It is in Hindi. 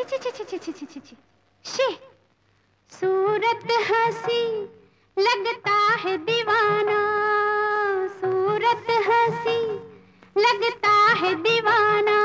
छी छी छी छी छी छी छी शी। सूरत हँसी लगता है दीवाना। सूरत हँसी लगता है दीवाना।